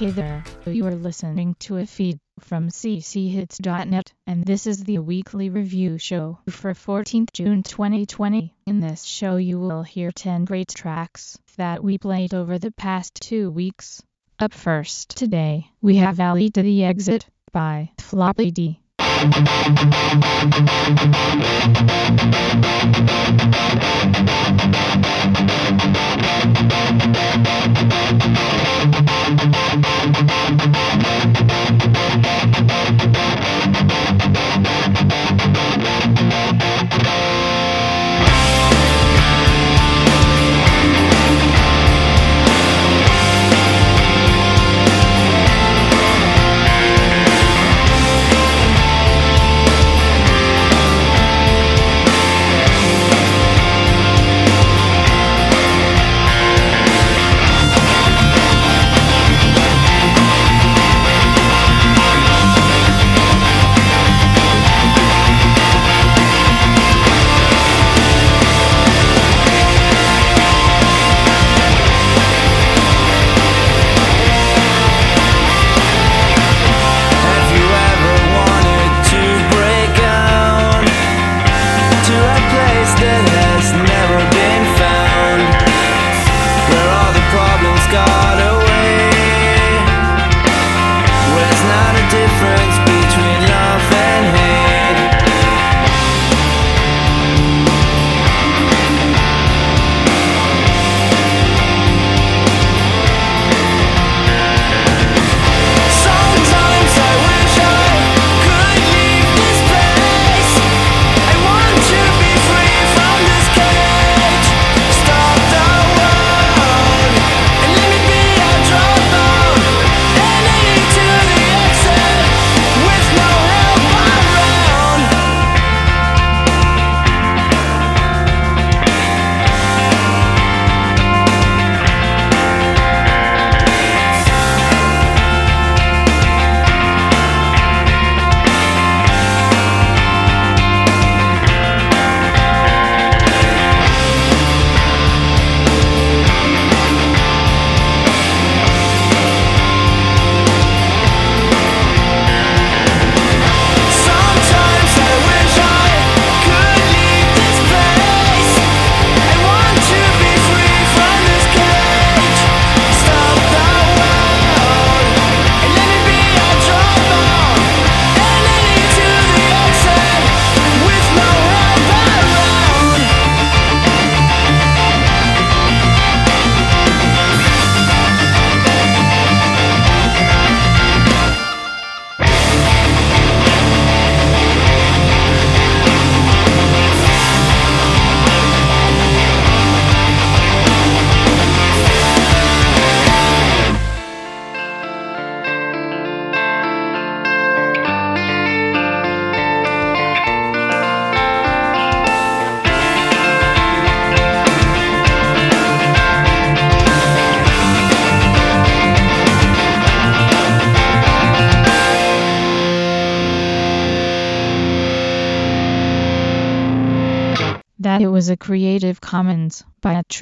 Hey there, you are listening to a feed from cchits.net, and this is the weekly review show for 14th June 2020. In this show, you will hear 10 great tracks that we played over the past two weeks. Up first today, we have Alley to the Exit by Floppy D.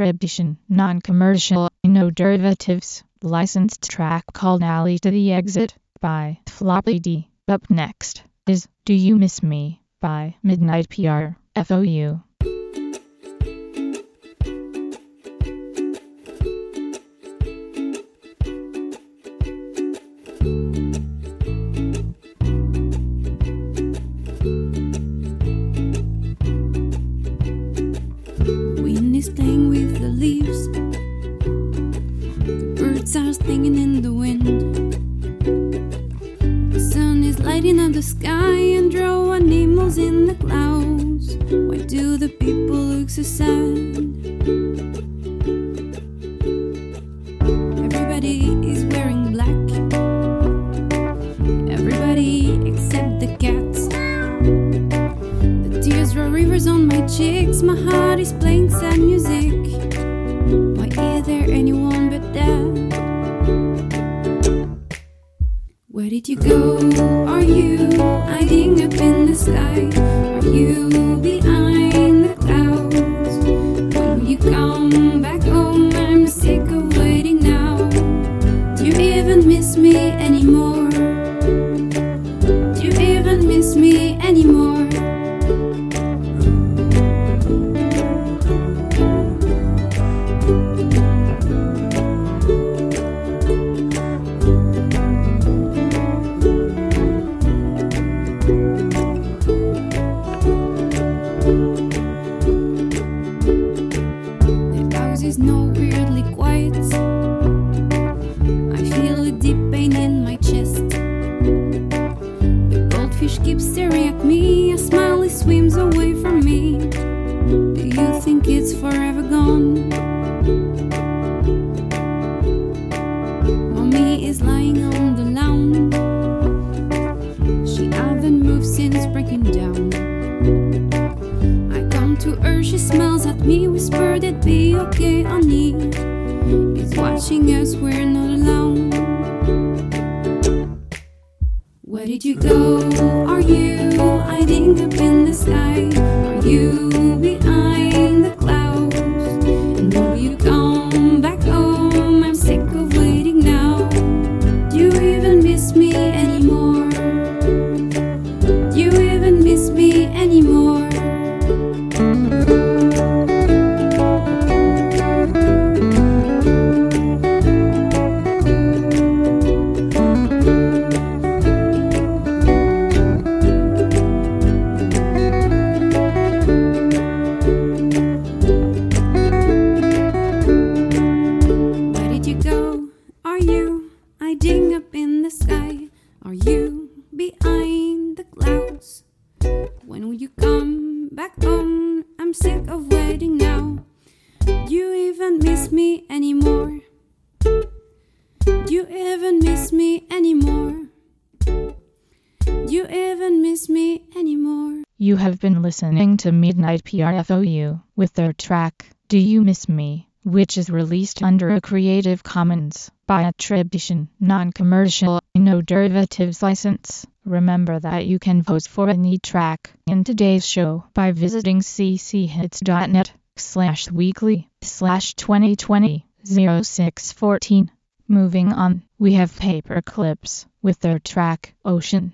attribution, non-commercial, no derivatives, licensed track called Alley to the Exit by Floppy D. Up next is Do You Miss Me by Midnight PR, FOU. Midnight PRFOU with their track Do You Miss Me, which is released under a Creative Commons by attribution, non-commercial, no derivatives license. Remember that you can vote for any track in today's show by visiting cchits.net slash weekly slash 2020 0614. Moving on, we have Paper Clips with their track Ocean.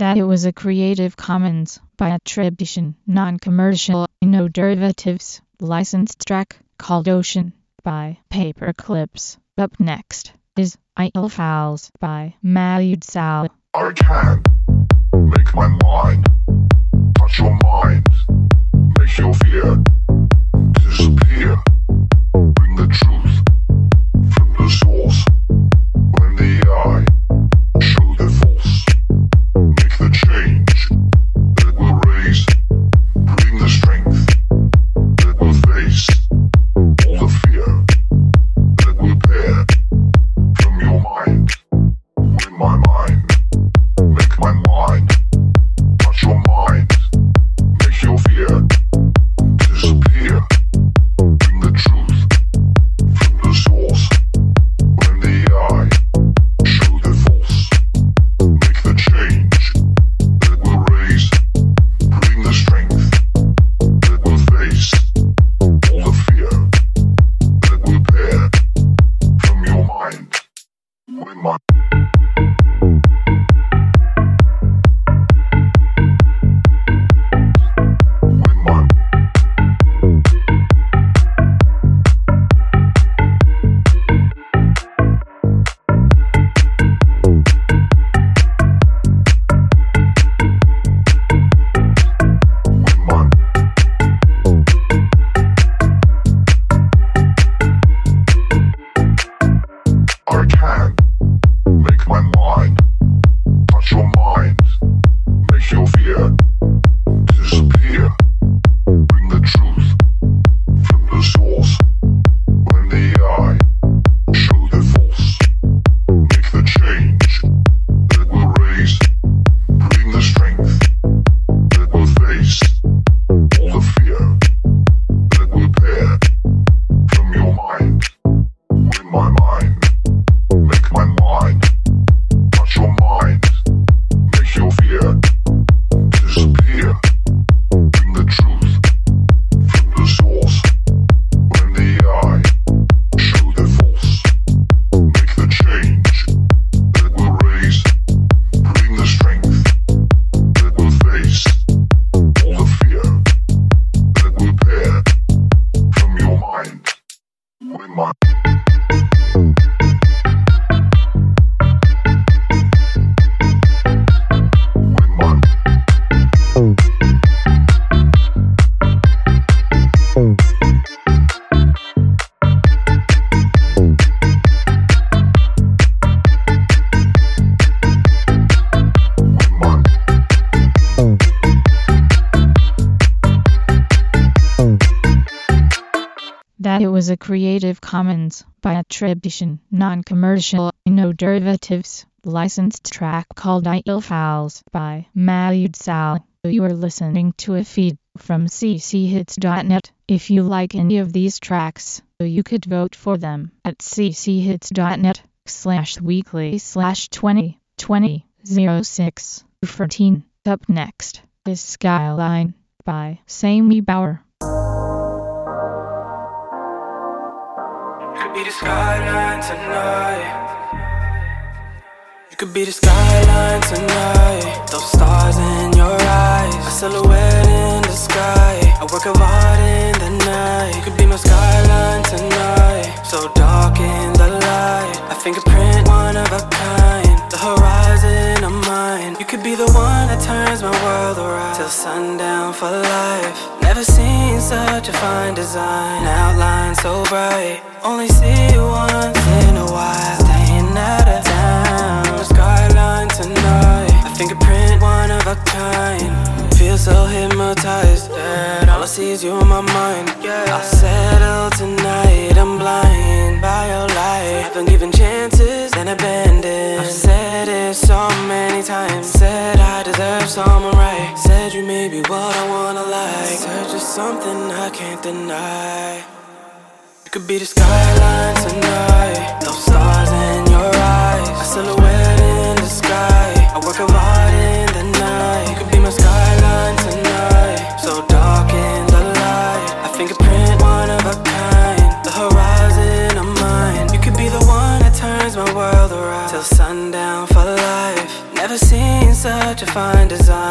Was a Creative Commons by attribution, non-commercial, no derivatives, licensed track called Ocean by Paperclips. Up next is Idle Fouls by Malud Sal. I can make my mind touch your mind, make your fear disappear. Bring the truth Creative Commons by attribution, non-commercial, no derivatives, licensed track called Idle Fouls by Malud Sal. You are listening to a feed from cchits.net. If you like any of these tracks, you could vote for them at cchits.net slash weekly slash 20 20 06 14. Up next is Skyline by Sammy Bauer. Be the skyline tonight. You could be the skyline tonight. Those stars in your eyes, a silhouette in the sky. A work of art in the night. You could be my skyline tonight. So dark in the light, a fingerprint, one of a kind. One that turns my world around till sundown for life. Never seen such a fine design, outline so bright. Only see you once in a while, staying out of town. The skyline tonight, a fingerprint, one of a kind. Feel so hypnotized that all I see is you in my mind. I'll settle tonight. I'm blind by your light. I've been given chances, abandoned. I've said it so many times. Said I deserve someone right. Said you may be what I wanna like. Search for something I can't deny. You could be the skyline tonight. Those stars in your eyes.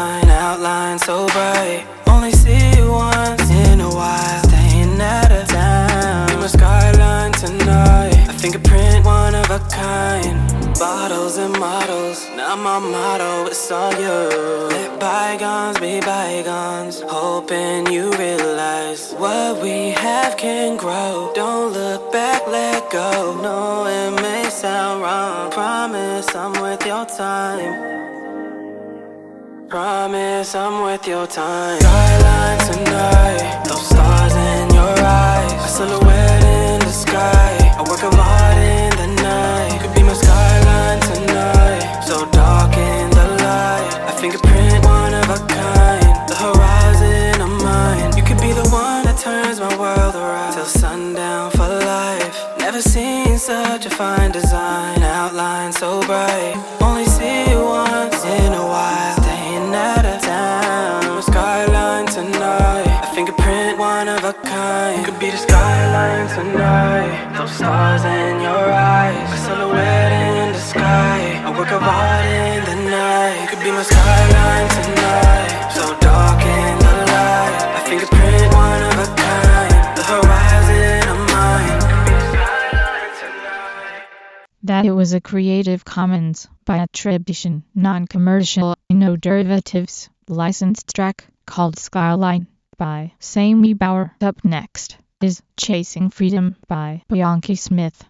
Design. skyline so bright. Only see you once in a while. Staying out of town. My skyline tonight. A fingerprint, one of a kind. Bottles and models. Now my motto is all you. Let bygones be bygones. Hoping you realize what we have can grow. Don't look back, let go. No, it may sound wrong. Promise I'm worth your time. Promise I'm worth your time. Skyline tonight, those stars in your eyes. A silhouette in the sky. I work art in the night. You could be my skyline tonight. So dark in the light. A fingerprint, one of a kind. The horizon of mine. You could be the one that turns my world around. Till sundown for life. Never seen such a fine design. Outline so bright. A kind. Could be the skyline tonight. Those stars in your eyes. A silhouette in the sky. A work of art in the night. Could be my skyline tonight. So dark in the light. A fingerprint, one of a kind. The horizon of mine. That it was a Creative Commons by attribution, non-commercial, no derivatives, licensed track called Skyline by Sammy Bauer. Up next is Chasing Freedom by Bianchi Smith.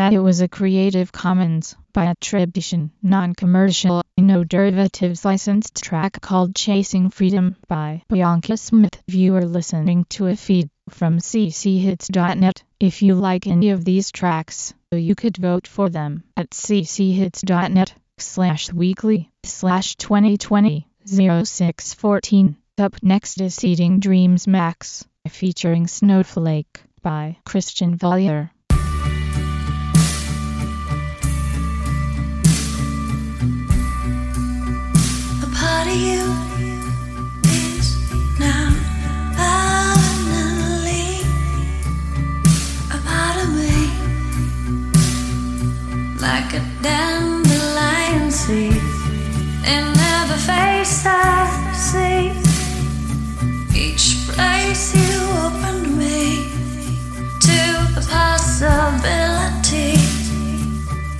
That it was a Creative Commons by attribution, non-commercial, no derivatives licensed track called Chasing Freedom by Bianca Smith. Are listening to a feed from cchits.net. If you like any of these tracks, you could vote for them at cchits.net slash weekly slash 2020 0614. Up next is Seeding Dreams Max featuring Snowflake by Christian Valier. Dandelion seed in every face I see. Each place you open to me to the possibility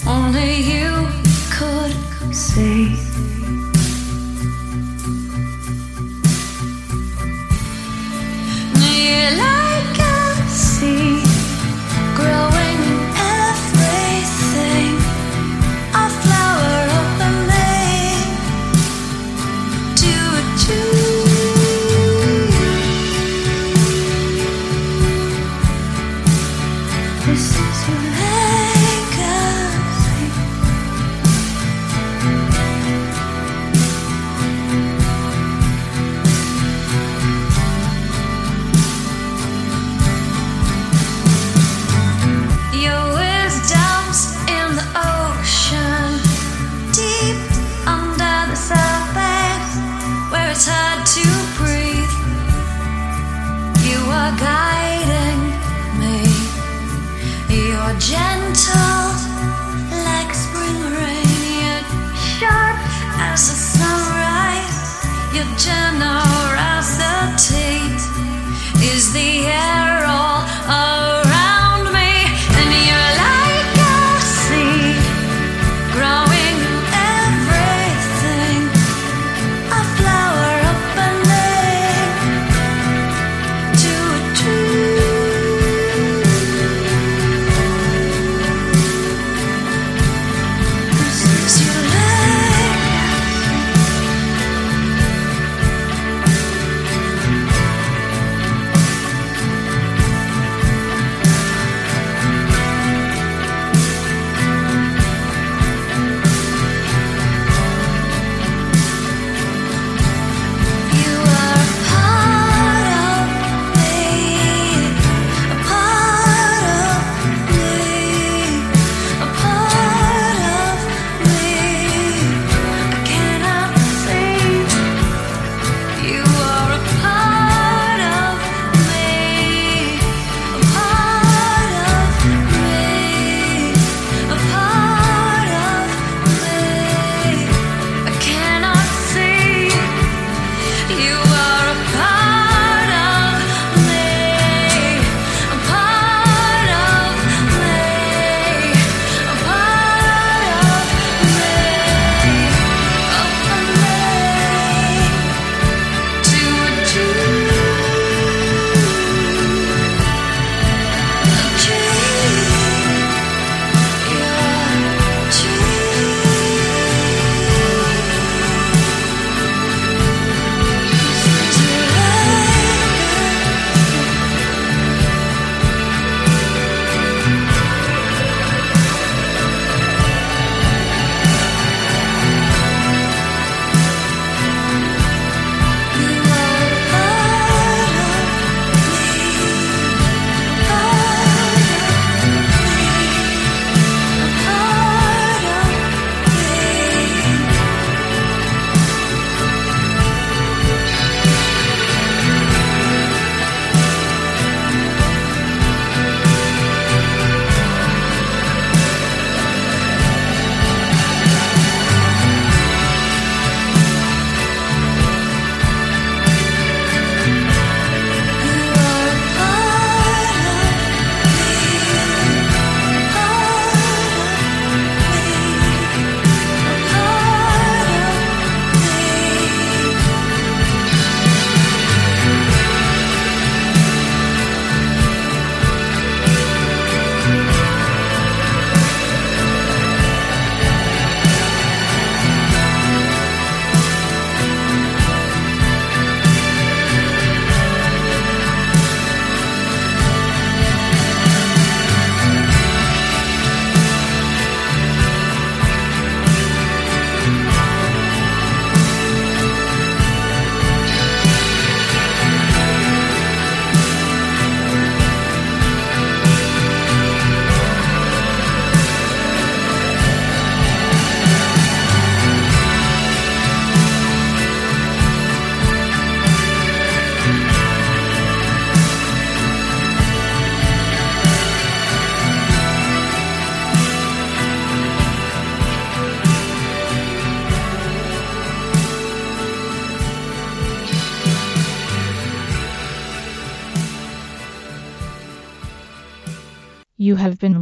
only you could see. You're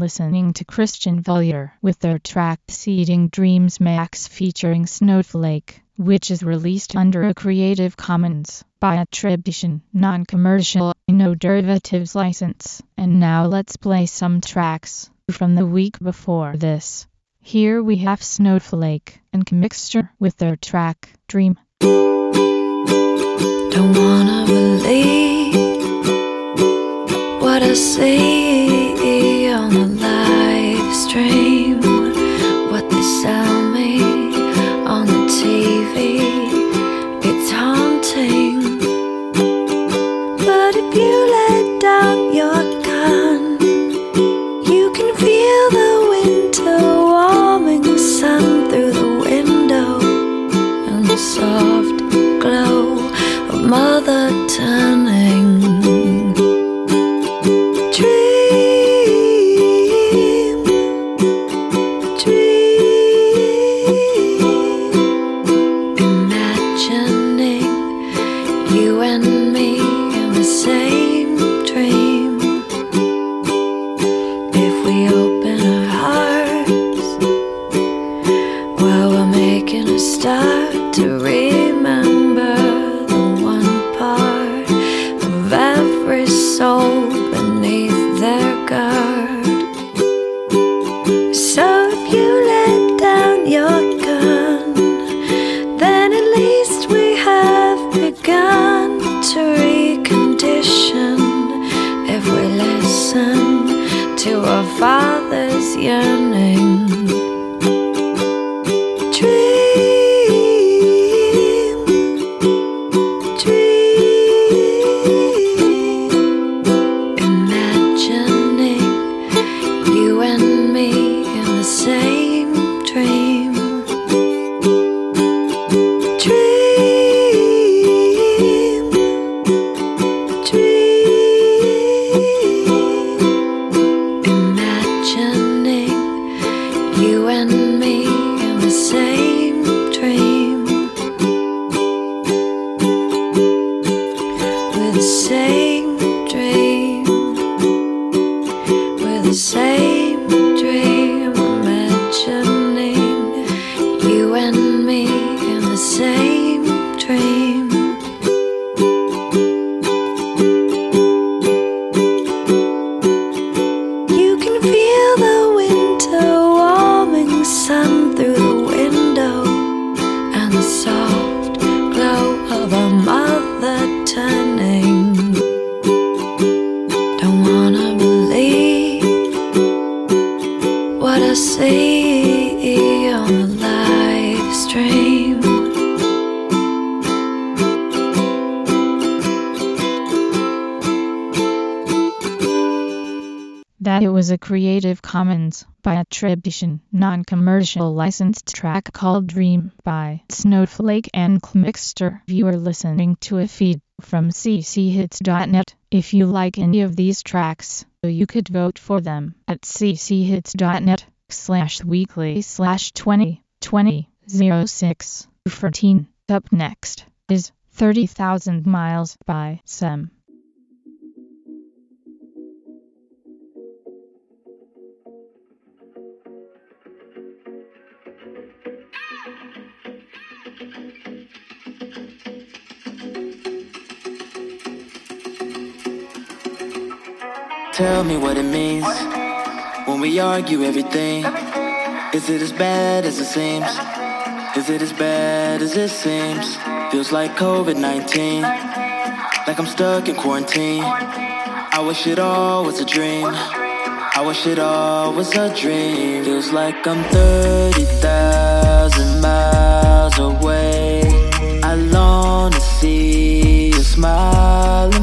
listening to Christian Vollier with their track Seeding Dreams Max featuring Snowflake, which is released under a Creative Commons by attribution, non-commercial, no derivatives license. And now let's play some tracks from the week before this. Here we have Snowflake and Mixture with their track Dream. Don't wanna believe what I see Commons by attribution, non-commercial licensed track called Dream by Snowflake and Mixter. You are listening to a feed from cchits.net. If you like any of these tracks, you could vote for them at cchits.net slash weekly slash 2020 06 14. Up next is 30,000 Miles by Sem. Tell me what it means when we argue everything. Is it as bad as it seems? Is it as bad as it seems? Feels like COVID 19, like I'm stuck in quarantine. I wish it all was a dream. I wish it all was a dream. Feels like I'm 30,000 miles away. I long to see face. And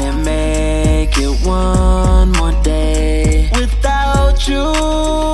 Can't make it one more day without you.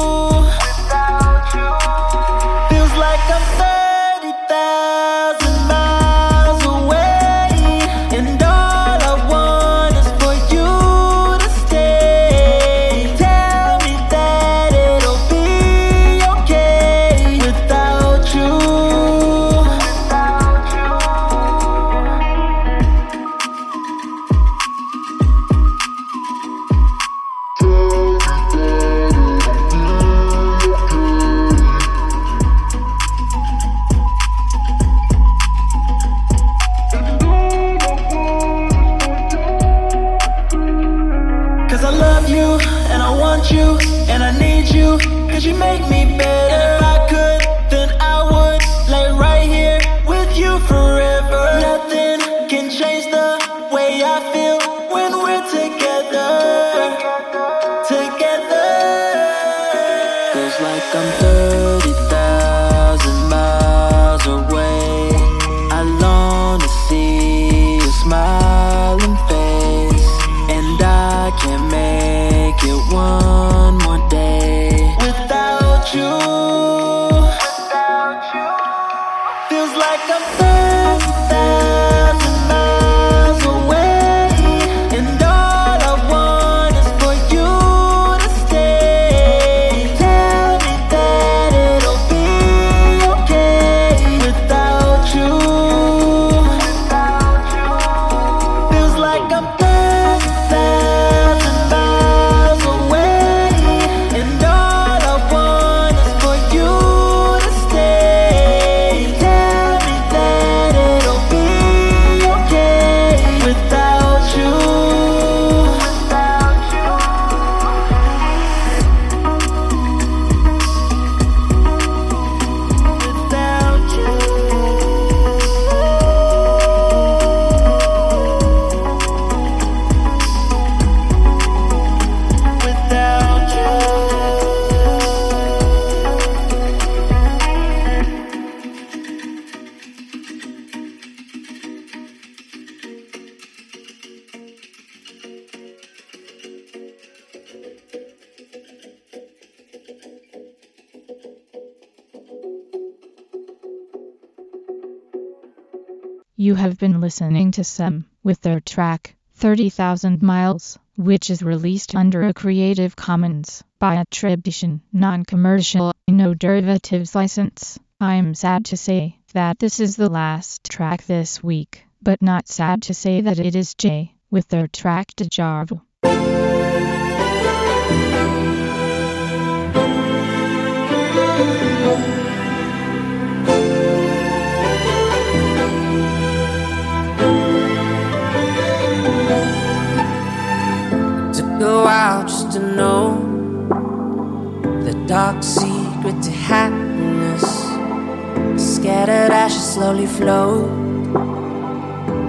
Have been listening to Sem with their track 30,000 Miles, which is released under a Creative Commons by attribution, non-commercial, no derivatives license. I'm sad to say that this is the last track this week, but not sad to say that it is Jay with their track. Took just to know the dark secret to happiness. Scattered ashes slowly flow.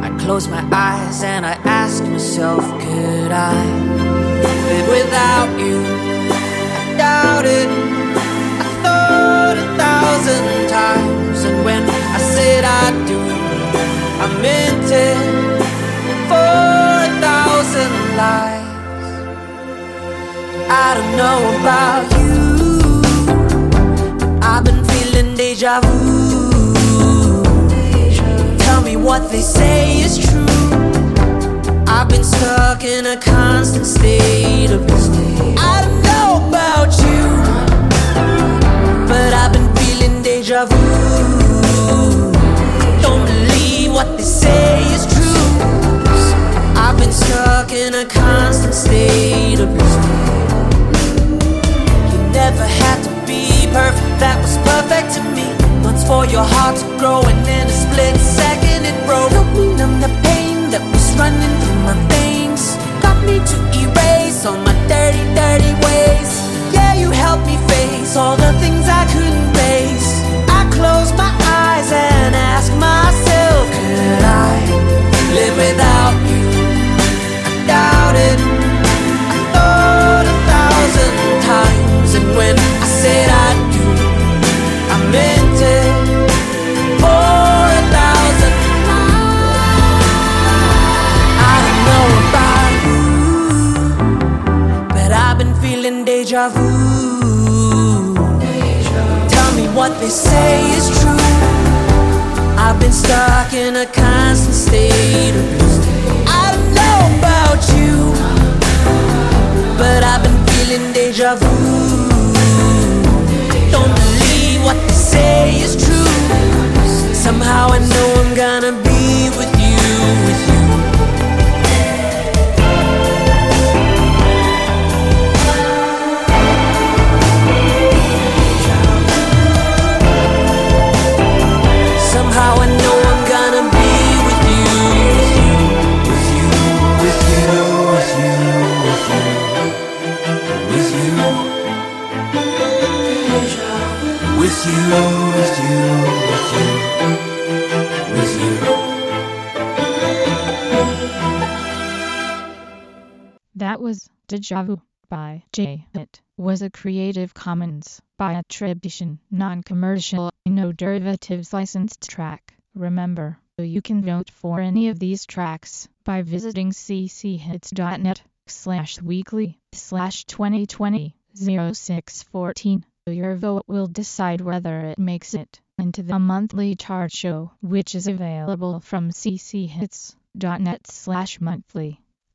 I close my eyes and I ask myself, could I live without you? I doubt it. I thought a thousand times, and when I said I do, I meant it I don't know about you. I've been feeling deja vu. Tell me what they say is true. I've been stuck in a constant state of I don't know about you, but I've been feeling deja vu. Don't believe what they say is true. I've been stuck in a constant state of never had to be perfect, that was perfect to me. Once for your heart to grow, and in a split second it broke. Help me numb the pain that was running through my veins. Got me to erase all my dirty, dirty ways. Yeah, you helped me face all the things I couldn't face. I close my eyes and ask myself, That was Deja Vu by J. It was a Creative Commons by attribution, non-commercial, no derivatives licensed track. Remember, you can vote for any of these tracks by visiting cchits.net slash weekly slash 2020 0614. Your vote will decide whether it makes it into the monthly chart show, which is available from cchits.net slash monthly.